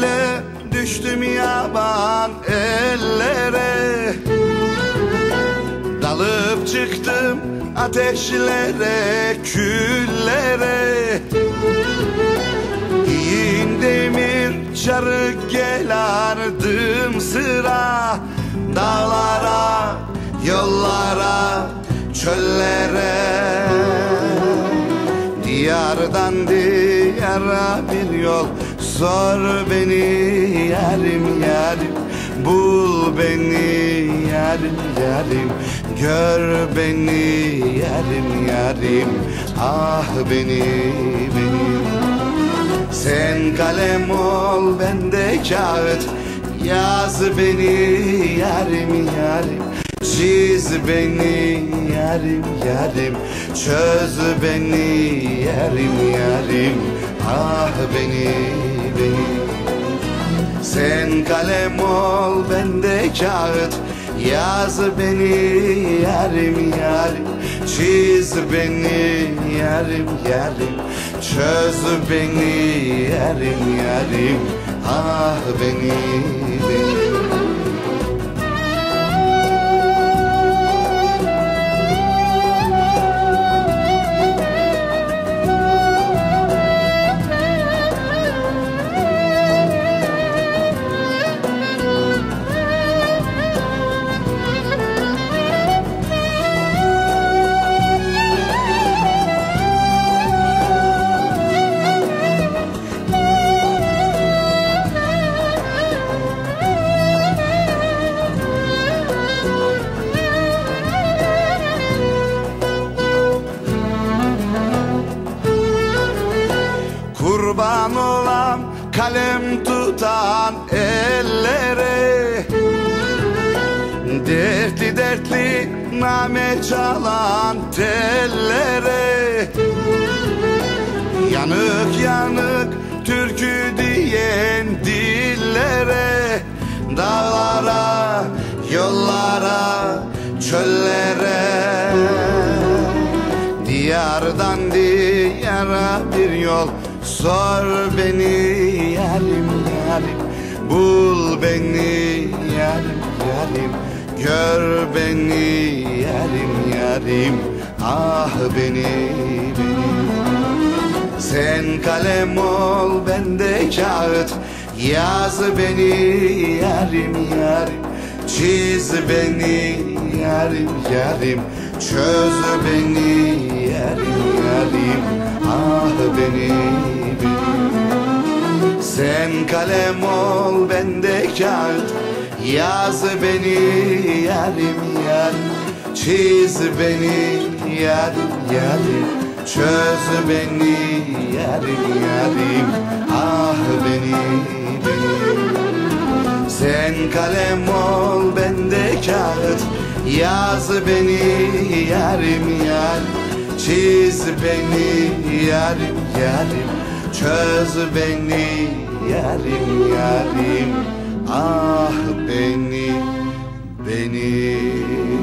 ile düştüm yaban ellere. Dalıp çıktım ateşlere, küllere. Yiyin demir çarı gelardım sıra. Dağlara, yollara, çöllere. Diyardan diyara bir yol Sor beni yarim yarim. Bul beni yarim yarim. Gör beni yarim yarim. Ah beni beni. Sen kalem ol ben de kağıt. Yaz beni yarim yarim. Çiz beni yarim yarim. Çöz beni yarim yarim. Ah beni Sen kalem ol ben de kağıt. Yaz beni yarim yarim. Çiz beni yarim yarim. Çöz beni yarim yarim. Ah beni Kurban olan kalem tutan ellere. Dertli dertli name çalan tellere. Yanık yanık türkü diyen dillere. Dağlara, yollara, çöllere. Diyardan diyara bir yol Sor beni yarim yarim Bul beni yarim yarim Gör beni yarim yarim Ah beni beni. Sen kalem ol ben de kağıt Yaz beni yarim yarim Çiz beni yarim yarim Çöz beni yarim yarim Ah beni Sen kalem ol ben de kağıt Yaz beni yarim yarim. Çiz beni yarim yarim Çöz beni yarim yarim Ah beni beni Sen kalem ol işaret Yaz beni yarim yar Çiz beni yarim yarim Çöz beni yarim yarim Ah beni beni.